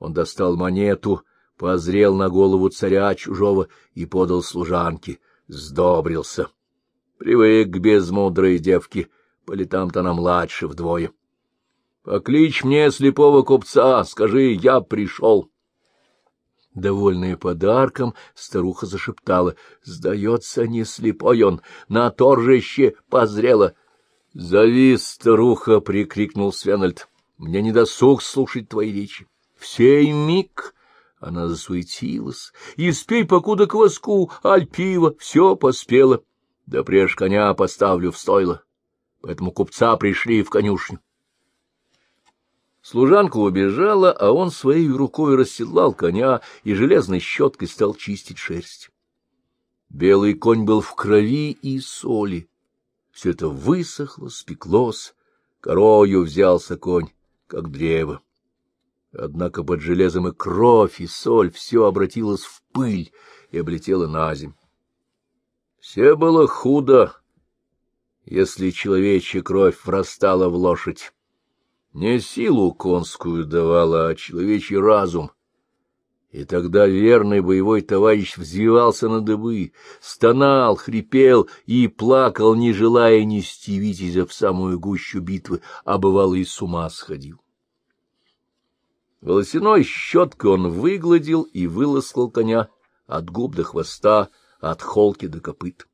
Он достал монету, позрел на голову царя чужого и подал служанке, сдобрился. Привык к безмудрой девке, по летам-то она младше вдвое. — Покличь мне слепого купца, скажи, я пришел. Довольная подарком, старуха зашептала. — Сдается, не слепой он, на торжище позрела. — Зови, старуха! — прикрикнул Свенальд. — Мне не досуг слушать твои речи. В сей миг она засуетилась. И спей, покуда кваску, аль пиво, все поспело. Да прежь коня поставлю в стойло. Поэтому купца пришли в конюшню. Служанка убежала, а он своей рукой расседлал коня и железной щеткой стал чистить шерсть. Белый конь был в крови и соли. Все это высохло, спеклось, корою взялся конь, как древо. Однако под железом и кровь, и соль все обратилось в пыль и облетело на земь. Все было худо, если человечья кровь врастала в лошадь. Не силу конскую давала, а человечий разум. И тогда верный боевой товарищ взвивался на дыбы, стонал, хрипел и плакал, не желая нести витязя в самую гущу битвы, а бывало и с ума сходил. Волосяной щеткой он выгладил и выласкал коня от губ до хвоста, от холки до копыт.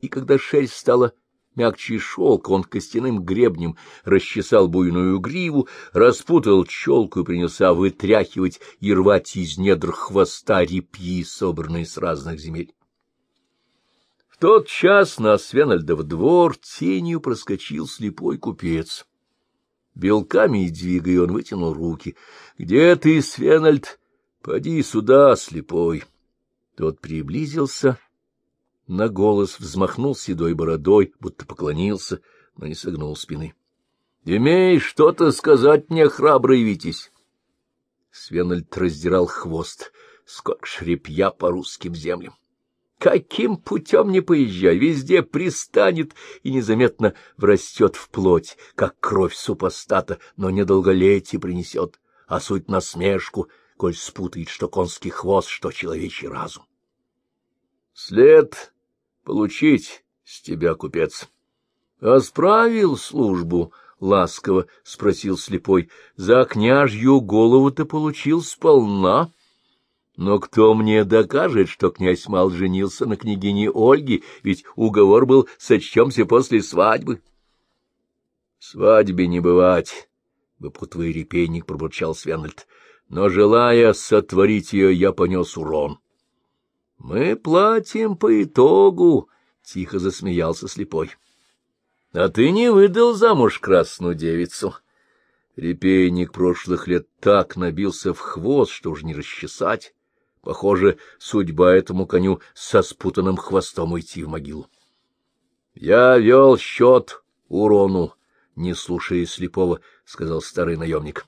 И когда шерсть стала мягче шелк, он костяным гребнем расчесал буйную гриву, распутал челку и принялся вытряхивать и рвать из недр хвоста репьи, собранные с разных земель. В тот час на Свенальдов двор тенью проскочил слепой купец. Белками и двигая, он вытянул руки. — Где ты, Свенальд? Поди сюда, слепой. Тот приблизился на голос взмахнул седой бородой, будто поклонился, но не согнул спины. — Имеешь что-то сказать мне, храбрый Витязь? Свенальд раздирал хвост. Сколько шрепья по русским землям! Каким путем не поезжай, везде пристанет и незаметно врастет в плоть, как кровь супостата, но недолголетие принесет, а суть насмешку, коль спутает что конский хвост, что человечий разум. След получить с тебя, купец. — А справил службу? — ласково спросил слепой. — За княжью голову-то получил сполна. Но кто мне докажет, что князь Мал женился на княгине Ольге, ведь уговор был «сочтемся после свадьбы»? — Свадьбе не бывать, — выпутывая репейник, пробурчал Свенальд. — Но, желая сотворить ее, я понес урон. — Мы платим по итогу, — тихо засмеялся слепой. — А ты не выдал замуж красную девицу. Репейник прошлых лет так набился в хвост, что уж не расчесать. Похоже, судьба этому коню со спутанным хвостом уйти в могилу. — Я вел счет урону, не слушая слепого, — сказал старый наемник.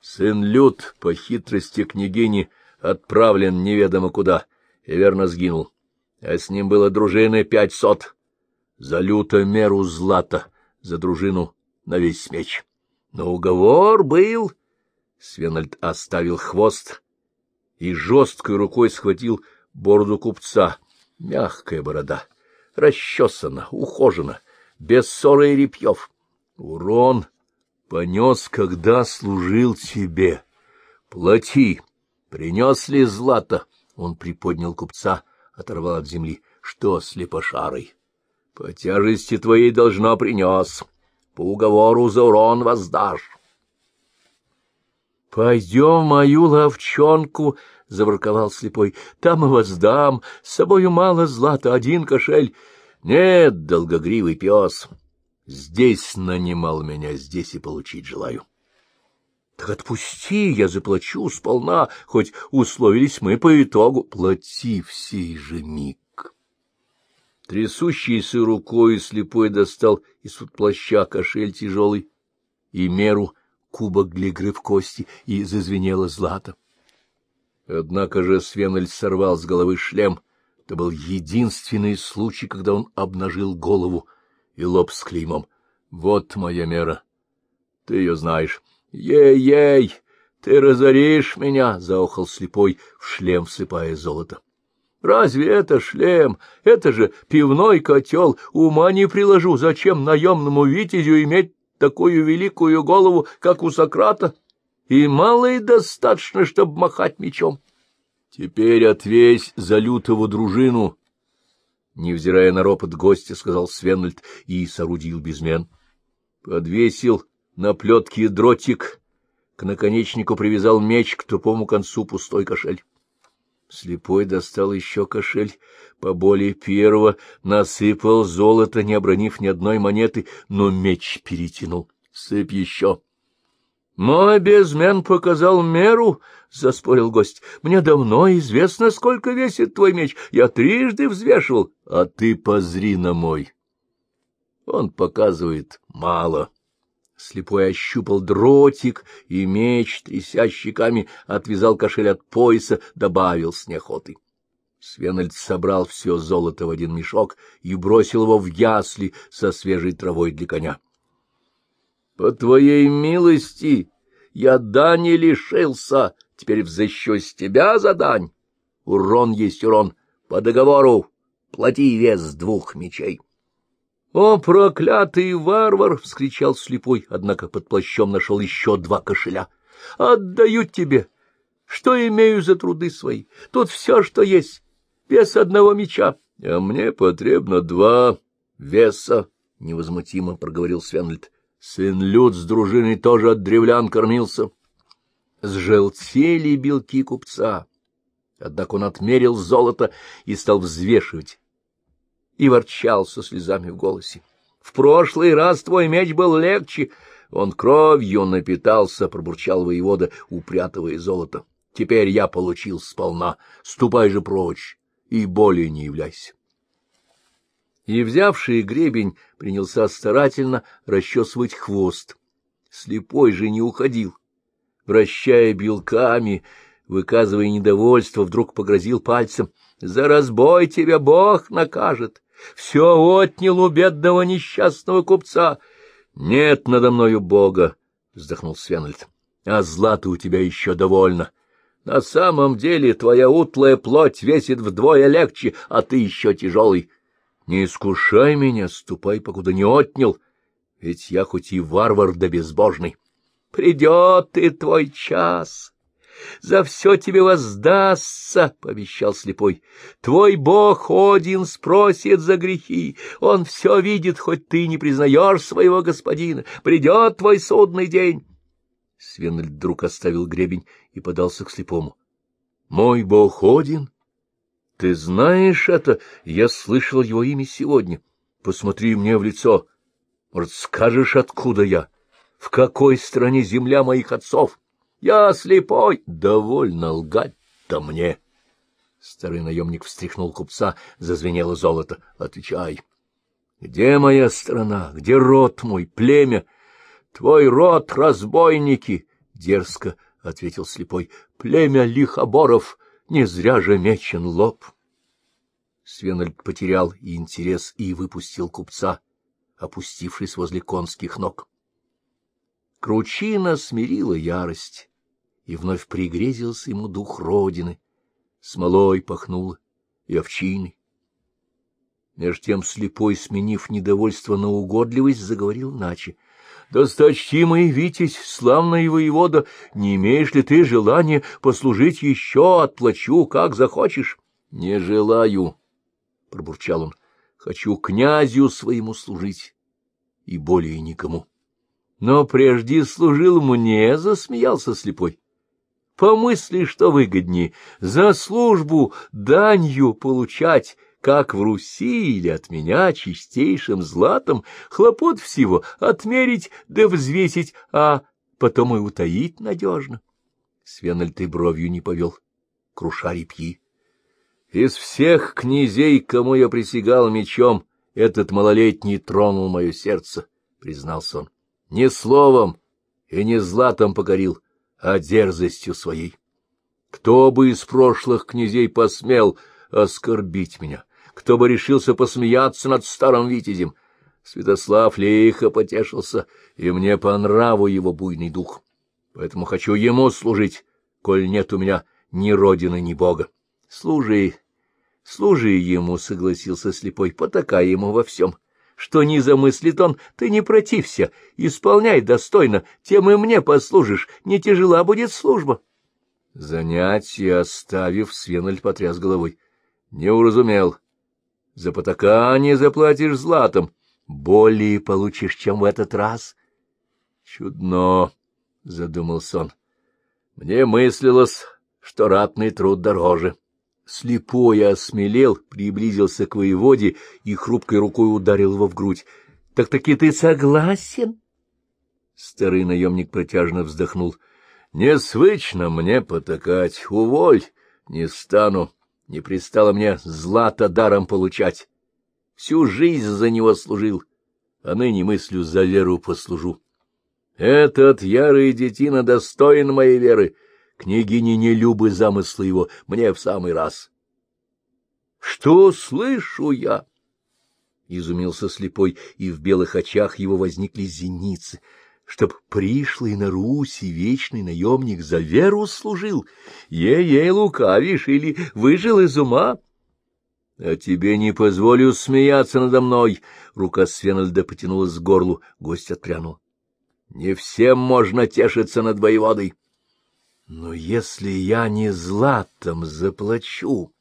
Сын Люд по хитрости княгини отправлен неведомо куда — и верно сгинул, а с ним было дружины пятьсот. За люто меру злата, за дружину на весь меч. Но уговор был... Свенальд оставил хвост и жесткой рукой схватил бороду купца. Мягкая борода, расчесана, ухожена, без ссоры и репьев. Урон понес, когда служил тебе. Плати, принес ли злато? Он приподнял купца, оторвал от земли. — Что с лепошарой? — По тяжести твоей должно принес. По уговору за урон воздашь. — Пойдем мою ловчонку, — заворковал слепой. — Там и воздам. С собою мало злата, один кошель. — Нет, долгогривый пес. Здесь нанимал меня, здесь и получить желаю. Так отпусти, я заплачу сполна, хоть условились мы по итогу. Плати в сей же миг. Трясущейся рукой слепой достал из-под плаща кошель тяжелый и меру кубок для игры в кости, и зазвенело злато. Однако же Свенель сорвал с головы шлем. Это был единственный случай, когда он обнажил голову и лоб с клеймом. Вот моя мера. Ты ее знаешь. Ей-ей! Ты разоришь меня, — заохал слепой, в шлем всыпая золото. Разве это шлем? Это же пивной котел. Ума не приложу. Зачем наемному витязю иметь такую великую голову, как у Сократа? И мало и достаточно, чтобы махать мечом. Теперь отвесь за лютого дружину. Невзирая на ропот гостя, сказал Свенальд и соорудил безмен. Подвесил на плетке дротик, к наконечнику привязал меч, к тупому концу пустой кошель. Слепой достал еще кошель, поболее первого, насыпал золото, не обронив ни одной монеты, но меч перетянул. Сыпь еще. — Мой безмен показал меру, — заспорил гость. — Мне давно известно, сколько весит твой меч. Я трижды взвешивал, а ты позри на мой. Он показывает мало. Слепой ощупал дротик, и меч, тряся щеками, отвязал кошель от пояса, добавил с неохотой. Свенальд собрал все золото в один мешок и бросил его в ясли со свежей травой для коня. — По твоей милости я дани лишился, теперь взыщу с тебя за дань. Урон есть урон, по договору плати вес двух мечей. — О, проклятый варвар! — вскричал слепой, однако под плащом нашел еще два кошеля. — Отдаю тебе! Что имею за труды свои? Тут все, что есть, вес одного меча. — А мне потребно два веса, — невозмутимо проговорил Свенльд. Сын Люд с дружиной тоже от древлян кормился. Сжелтели белки купца. Однако он отмерил золото и стал взвешивать и ворчал со слезами в голосе. — В прошлый раз твой меч был легче. Он кровью напитался, — пробурчал воевода, упрятывая золото. — Теперь я получил сполна. Ступай же прочь и более не являйся. И, взявший гребень, принялся старательно расчесывать хвост. Слепой же не уходил. Вращая белками, выказывая недовольство, вдруг погрозил пальцем. «За разбой тебя Бог накажет! Все отнял у бедного несчастного купца!» «Нет надо мною Бога!» — вздохнул Свенальд. «А зла-то у тебя еще довольно. На самом деле твоя утлая плоть весит вдвое легче, а ты еще тяжелый. Не искушай меня, ступай, покуда не отнял, ведь я хоть и варвар да безбожный. Придет и твой час!» За все тебе воздастся, — пообещал слепой. Твой бог Один спросит за грехи. Он все видит, хоть ты не признаешь своего господина. Придет твой судный день. Свенель вдруг оставил гребень и подался к слепому. — Мой бог Один? Ты знаешь это? Я слышал его имя сегодня. Посмотри мне в лицо. Может, скажешь, откуда я? В какой стране земля моих отцов? Я слепой. Довольно лгать-то мне. Старый наемник встряхнул купца, зазвенело золото. Отвечай. Где моя страна? Где род мой, племя? Твой род, разбойники! Дерзко ответил слепой. Племя лихоборов, не зря же мечен лоб. Свенальд потерял и интерес, и выпустил купца, опустившись возле конских ног. Кручина смирила ярость и вновь пригрезился ему дух Родины. Смолой пахнуло и овчиной. Меж тем слепой, сменив недовольство на угодливость, заговорил иначе. — Досточтимый Витязь, славный воевода, не имеешь ли ты желания послужить еще, отплачу, как захочешь? — Не желаю, — пробурчал он, — хочу князю своему служить и более никому. Но прежде служил мне, — засмеялся слепой. Помысли, что выгоднее, за службу данью получать, как в Руси или от меня чистейшим златом, хлопот всего отмерить да взвесить, а потом и утаить надежно. Свенальд и бровью не повел, круша репьи. Из всех князей, кому я присягал мечом, этот малолетний тронул мое сердце, — признался он. Не словом и не златом покорил, а дерзостью своей. Кто бы из прошлых князей посмел оскорбить меня? Кто бы решился посмеяться над старым витязем? Святослав лихо потешился, и мне по нраву его буйный дух. поэтому хочу ему служить, коль нет у меня ни родины, ни бога. Служи, служи ему, — согласился слепой, — потакай ему во всем. Что не замыслит он, ты не протився, исполняй достойно, тем и мне послужишь, не тяжела будет служба. Занятие оставив, Свенальд потряс головой. Не уразумел. За потакание заплатишь златом. Более получишь, чем в этот раз. Чудно, — задумался он. Мне мыслилось, что ратный труд дороже. Слепой осмелел, приблизился к воеводе и хрупкой рукой ударил его в грудь. — Так-таки ты согласен? Старый наемник протяжно вздохнул. — Не свычно мне потакать, уволь, не стану. Не пристало мне злато даром получать. Всю жизнь за него служил, а ныне мыслю за веру послужу. Этот ярый детина достоин моей веры, княгине не любы замыслы его, мне в самый раз. — Что слышу я? — изумился слепой, и в белых очах его возникли зеницы — чтоб пришлый на Руси вечный наемник за веру служил, ей-ей лукавишь или выжил из ума. — А тебе не позволю смеяться надо мной! — рука Свенальда потянулась к горлу, гость отпрянул. — Не всем можно тешиться над воеводой. — Но если я не златом заплачу...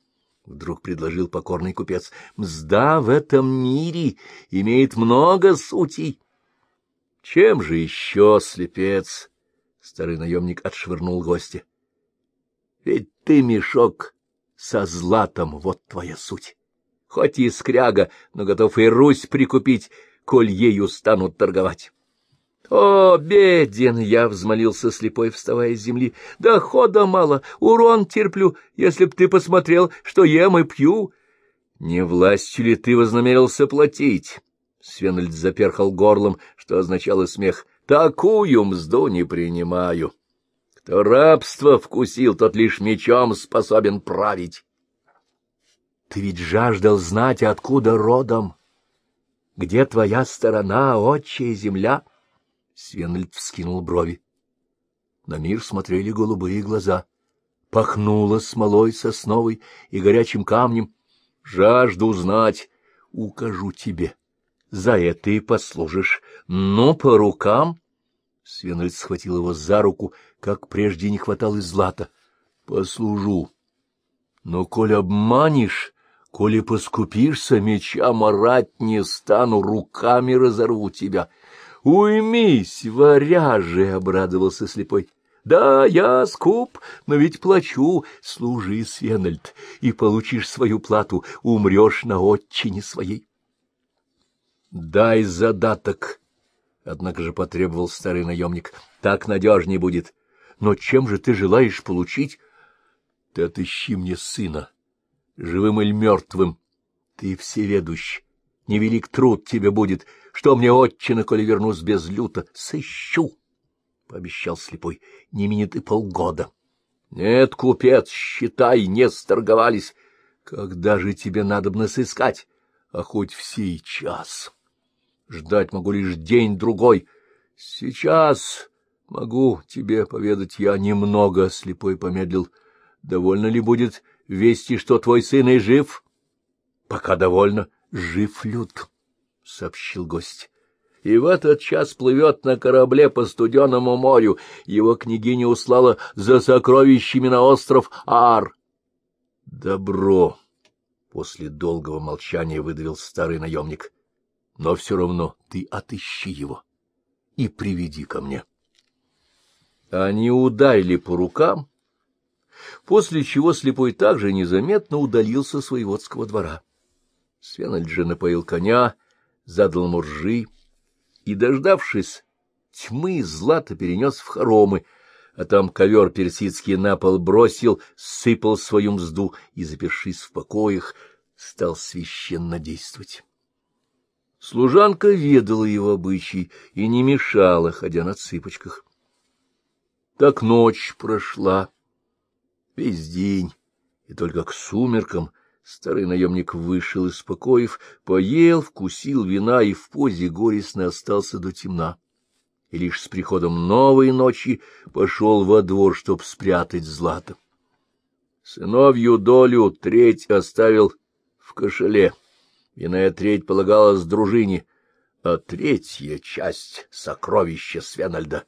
— вдруг предложил покорный купец. — Мзда в этом мире имеет много сутей. — Чем же еще, слепец? — старый наемник отшвырнул гостя. — Ведь ты мешок со златом, вот твоя суть. Хоть и скряга, но готов и Русь прикупить, коль ею станут торговать. — О, беден! — я взмолился слепой, вставая с земли. — Дохода мало, урон терплю, если б ты посмотрел, что ем и пью. — Не властью ли ты вознамерился платить? Свенальд заперхал горлом, что означало смех. «Такую мзду не принимаю. Кто рабство вкусил, тот лишь мечом способен править». «Ты ведь жаждал знать, откуда родом? Где твоя сторона, отчая земля?» Свенальд вскинул брови. На мир смотрели голубые глаза. Пахнуло смолой сосновой и горячим камнем. «Жажду знать, укажу тебе» за это и послужишь. Ну, по рукам!» Свенальд схватил его за руку, как прежде не хватало и злата. «Послужу. Но, коль обманешь, коли поскупишься, меча марать не стану, руками разорву тебя». «Уймись, варяже!» — обрадовался слепой. «Да, я скуп, но ведь плачу. Служи, Свенальд, и получишь свою плату, умрешь на отчине своей». — Дай задаток, — однако же потребовал старый наемник. — Так надежнее будет. Но чем же ты желаешь получить? — Ты отыщи мне сына, живым или мертвым. Ты всеведущ. Невелик труд тебе будет. Что мне отчина, коли вернусь без люта? Сыщу, — пообещал слепой. — Не минет и полгода. — Нет, купец, считай, не сторговались. Когда же тебе надобно сыскать? А хоть в сей час. Ждать могу лишь день-другой. Сейчас могу тебе поведать я немного, — слепой помедлил. Довольно ли будет вести, что твой сын и жив? — Пока довольно. Жив люд, — сообщил гость. И в этот час плывет на корабле по студеному морю. Его княгиня услала за сокровищами на остров Ар. — Добро! — после долгого молчания выдавил старый наемник но все равно ты отыщи его и приведи ко мне. Они ударили по рукам, после чего слепой также незаметно удалился с воеводского двора. Свенальд же напоил коня, задал ему и, дождавшись тьмы, злато перенес в хоромы, а там ковер персидский на пол бросил, сыпал свою мзду и, запершись в покоях, стал священно действовать. Служанка ведала его обычай и не мешала, ходя на цыпочках. Так ночь прошла, весь день, и только к сумеркам старый наемник вышел из покоев, поел, вкусил вина и в позе горестно остался до темна. и лишь с приходом новой ночи пошел во двор, чтоб спрятать злато. Сыновью долю треть оставил в кошеле, иная треть полагалась дружине, а третья часть сокровища Свенальда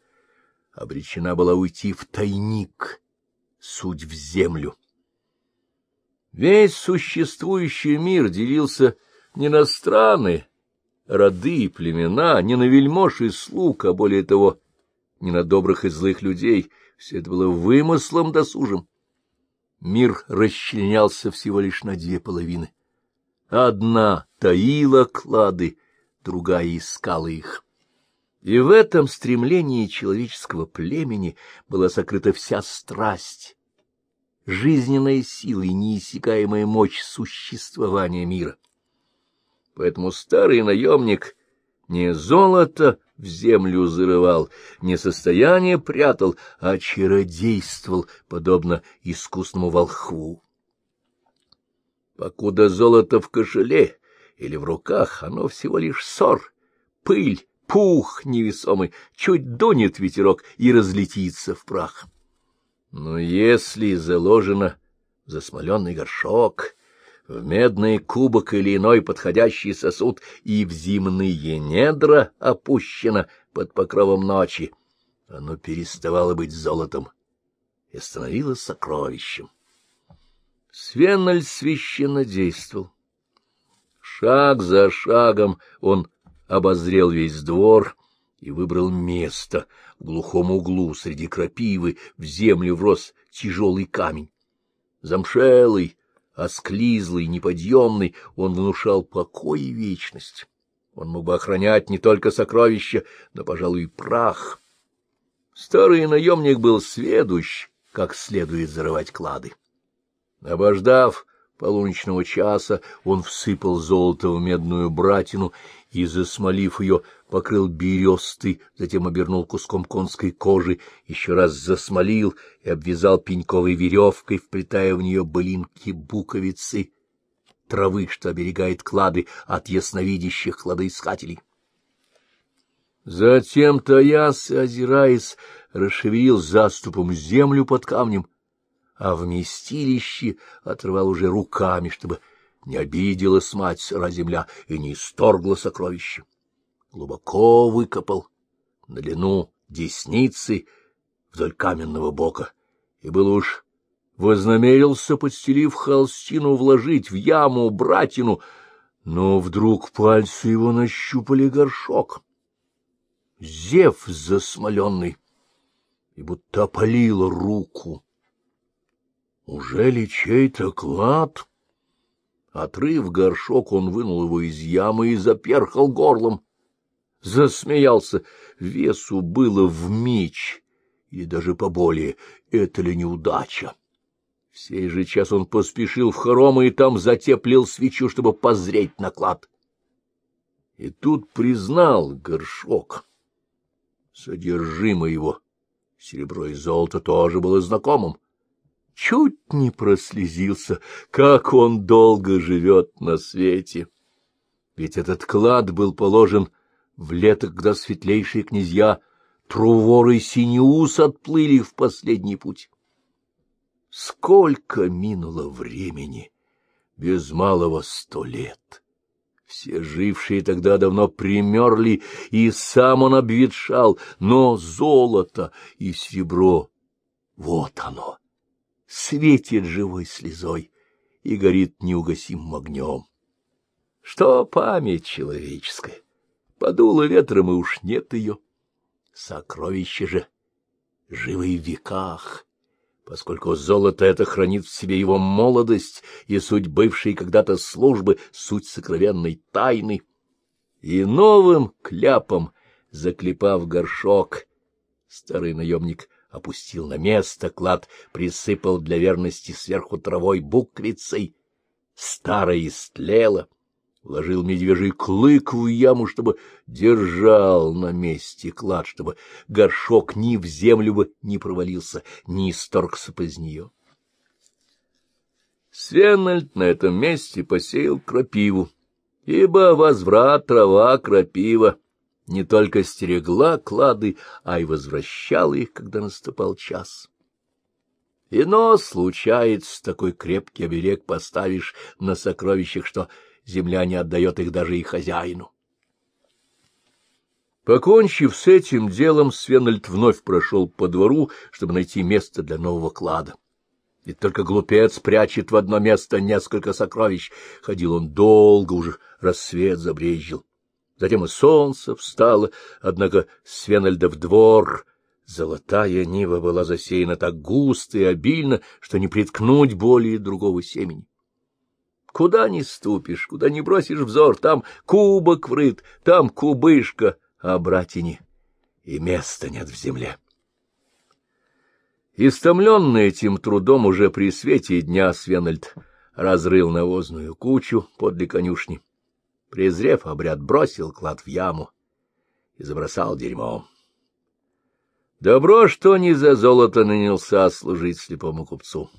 обречена была уйти в тайник, суть в землю. Весь существующий мир делился не на страны, роды и племена, не на вельмож и слуг, а более того, не на добрых и злых людей. Все это было вымыслом досужим. Мир расчленялся всего лишь на две половины. Одна таила клады, другая искала их. И в этом стремлении человеческого племени была сокрыта вся страсть, жизненная сила и неиссякаемая мощь существования мира. Поэтому старый наемник не золото в землю зарывал, не состояние прятал, а чародействовал, подобно искусному волхву. Покуда золото в кошеле или в руках, оно всего лишь ссор, пыль, пух невесомый, чуть дунет ветерок и разлетится в прах. Но если заложено засмоленный горшок, в медный кубок или иной подходящий сосуд и в земные недра опущено под покровом ночи, оно переставало быть золотом и становилось сокровищем. Свеналь священно действовал. Шаг за шагом он обозрел весь двор и выбрал место в глухом углу среди крапивы, в землю врос тяжелый камень. Замшелый, осклизлый, неподъемный, он внушал покой и вечность. Он мог бы охранять не только сокровища, но, пожалуй, и прах. Старый наемник был сведущ, как следует зарывать клады. Обождав полуночного часа, он всыпал золото в медную братину и, засмолив ее, покрыл берестой, затем обернул куском конской кожи, еще раз засмолил и обвязал пеньковой веревкой, вплетая в нее былинки буковицы, травы, что оберегает клады от ясновидящих кладоискателей. Затем Таяс, озираясь, расшевелил заступом землю под камнем, а вместилище отрывал уже руками, чтобы не обиделась мать сыра земля и не исторгла сокровища. Глубоко выкопал на длину десницы вдоль каменного бока, и был уж вознамерился, подстелив холстину, вложить в яму братину, но вдруг пальцы его нащупали горшок. Зев засмоленный, и будто опалило руку. Уже ли чей-то клад? Отрыв горшок, он вынул его из ямы и заперхал горлом. Засмеялся. Весу было в меч, или даже поболее. Это ли неудача? В сей же час он поспешил в хоромы и там затеплил свечу, чтобы позреть на клад. И тут признал горшок. Содержимое его, серебро и золото, тоже было знакомым чуть не прослезился, как он долго живет на свете. Ведь этот клад был положен в лето, когда светлейшие князья Трувор и Синеус отплыли в последний путь. Сколько минуло времени! Без малого сто лет! Все жившие тогда давно примерли, и сам он обветшал, но золото и серебро — вот оно! Светит живой слезой и горит неугасимым огнем. Что память человеческая? Подуло ветром, и уж нет ее. Сокровище же живо в веках, поскольку золото это хранит в себе его молодость и суть бывшей когда-то службы, суть сокровенной тайны. И новым кляпом, заклепав горшок, старый наемник опустил на место клад, присыпал для верности сверху травой буквицей. Старая истлела, вложил медвежий клык в яму, чтобы держал на месте клад, чтобы горшок ни в землю бы не провалился, ни исторгся из нее. Свенальд на этом месте посеял крапиву, ибо возврат трава крапива, не только стерегла клады, а и возвращала их, когда наступал час. Ино случается, такой крепкий оберег поставишь на сокровищах, что земля не отдает их даже и хозяину. Покончив с этим делом, Свенальд вновь прошел по двору, чтобы найти место для нового клада. Ведь только глупец прячет в одно место несколько сокровищ. Ходил он долго, уже рассвет забрезжил. Затем и солнце встало, однако Свенальдов двор, золотая нива, была засеяна так густо и обильно, что не приткнуть более другого семени. Куда ни ступишь, куда ни бросишь взор, там кубок врыт, там кубышка, а братине и места нет в земле. Истомленный этим трудом уже при свете дня Свенальд разрыл навозную кучу подле конюшни. Презрев обряд, бросил клад в яму и забросал дерьмом. Добро, что не за золото нанялся служить слепому купцу,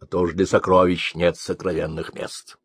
а то ж для сокровищ нет сокровенных мест.